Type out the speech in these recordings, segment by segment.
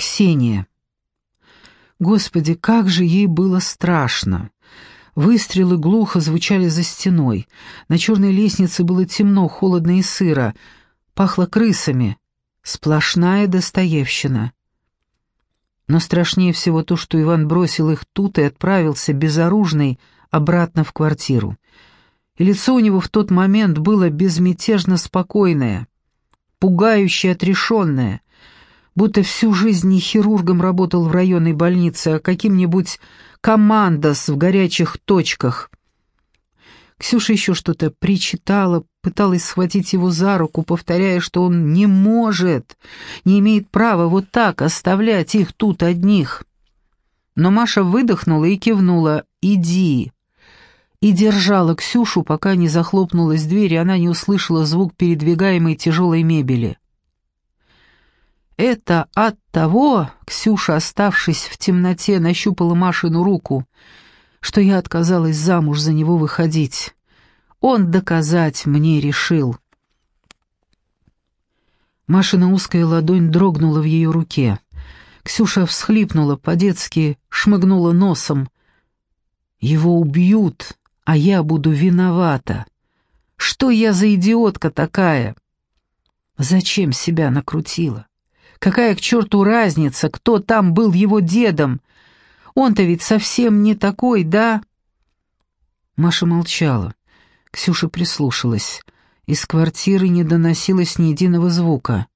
Ксения. Господи, как же ей было страшно. Выстрелы глухо звучали за стеной. На черной лестнице было темно, холодно и сыро. Пахло крысами. Сплошная достоевщина. Но страшнее всего то, что Иван бросил их тут и отправился безоружный обратно в квартиру. И лицо у него в тот момент было безмятежно спокойное, пугающе отрешенное, будто всю жизнь не хирургом работал в районной больнице, а каким-нибудь командос в горячих точках. Ксюша еще что-то причитала, пыталась схватить его за руку, повторяя, что он не может, не имеет права вот так оставлять их тут одних. Но Маша выдохнула и кивнула «Иди» и держала Ксюшу, пока не захлопнулась дверь, и она не услышала звук передвигаемой тяжелой мебели. Это от того, Ксюша, оставшись в темноте, нащупала Машину руку, что я отказалась замуж за него выходить. Он доказать мне решил. Машина узкая ладонь дрогнула в ее руке. Ксюша всхлипнула, по-детски шмыгнула носом. «Его убьют, а я буду виновата. Что я за идиотка такая?» Зачем себя накрутила? Какая к черту разница, кто там был его дедом? Он-то ведь совсем не такой, да?» Маша молчала. Ксюша прислушалась. Из квартиры не доносилось ни единого звука.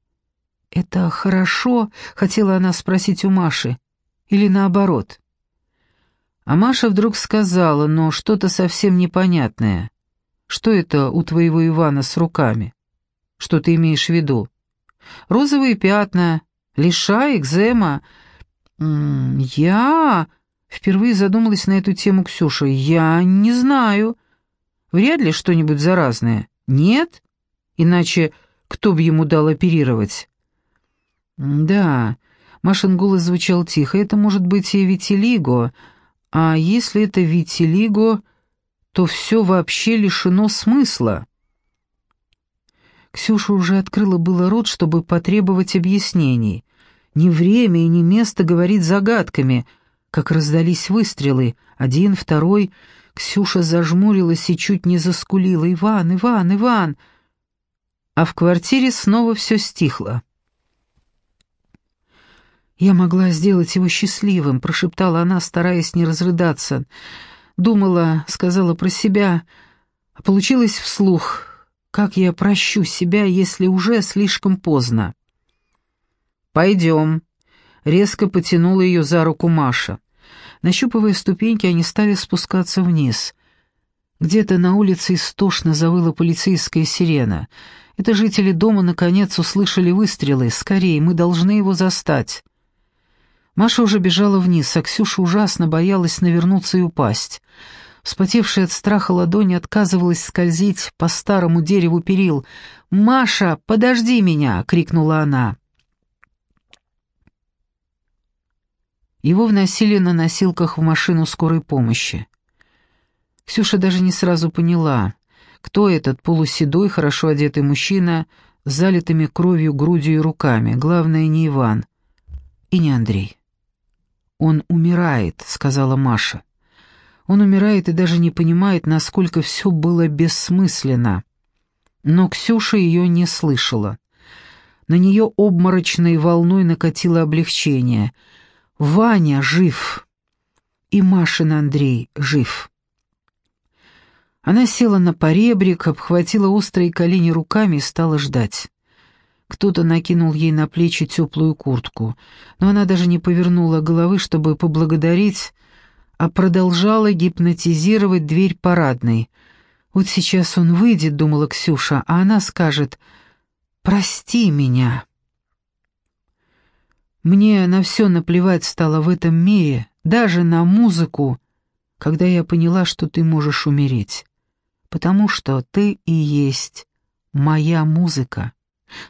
«Это хорошо?» — хотела она спросить у Маши. «Или наоборот?» А Маша вдруг сказала, но что-то совсем непонятное. «Что это у твоего Ивана с руками? Что ты имеешь в виду?» Розовые пятна, лиша, экзема. Я... Впервые задумалась на эту тему Ксюша. Я не знаю. Вряд ли что-нибудь заразное. Нет? Иначе кто бы ему дал оперировать? Да, Машин голос звучал тихо. Это может быть и витилиго. А если это витилиго, то все вообще лишено смысла. Ксюша уже открыла было рот, чтобы потребовать объяснений. Не время и не место говорить загадками, как раздались выстрелы. Один, второй. Ксюша зажмурилась и чуть не заскулила. «Иван, Иван, Иван!» А в квартире снова все стихло. «Я могла сделать его счастливым», — прошептала она, стараясь не разрыдаться. Думала, сказала про себя, а получилось вслух — как я прощу себя, если уже слишком поздно? «Пойдем», — резко потянула ее за руку Маша. Нащупывая ступеньки, они стали спускаться вниз. Где-то на улице истошно завыла полицейская сирена. Это жители дома наконец услышали выстрелы. «Скорее, мы должны его застать». Маша уже бежала вниз, а Ксюша ужасно боялась навернуться и упасть. Вспотевшая от страха ладони отказывалась скользить по старому дереву перил. «Маша, подожди меня!» — крикнула она. Его вносили на носилках в машину скорой помощи. Ксюша даже не сразу поняла, кто этот полуседой, хорошо одетый мужчина с залитыми кровью грудью и руками. Главное, не Иван и не Андрей. «Он умирает», — сказала Маша. Он умирает и даже не понимает, насколько все было бессмысленно. Но Ксюша ее не слышала. На нее обморочной волной накатило облегчение. «Ваня жив!» И Машин Андрей жив. Она села на поребрик, обхватила острые колени руками и стала ждать. Кто-то накинул ей на плечи теплую куртку, но она даже не повернула головы, чтобы поблагодарить, а продолжала гипнотизировать дверь парадной. «Вот сейчас он выйдет», — думала Ксюша, — «а она скажет, прости меня». Мне на все наплевать стало в этом мире, даже на музыку, когда я поняла, что ты можешь умереть. Потому что ты и есть моя музыка.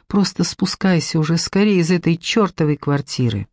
Просто спускайся уже скорее из этой чертовой квартиры.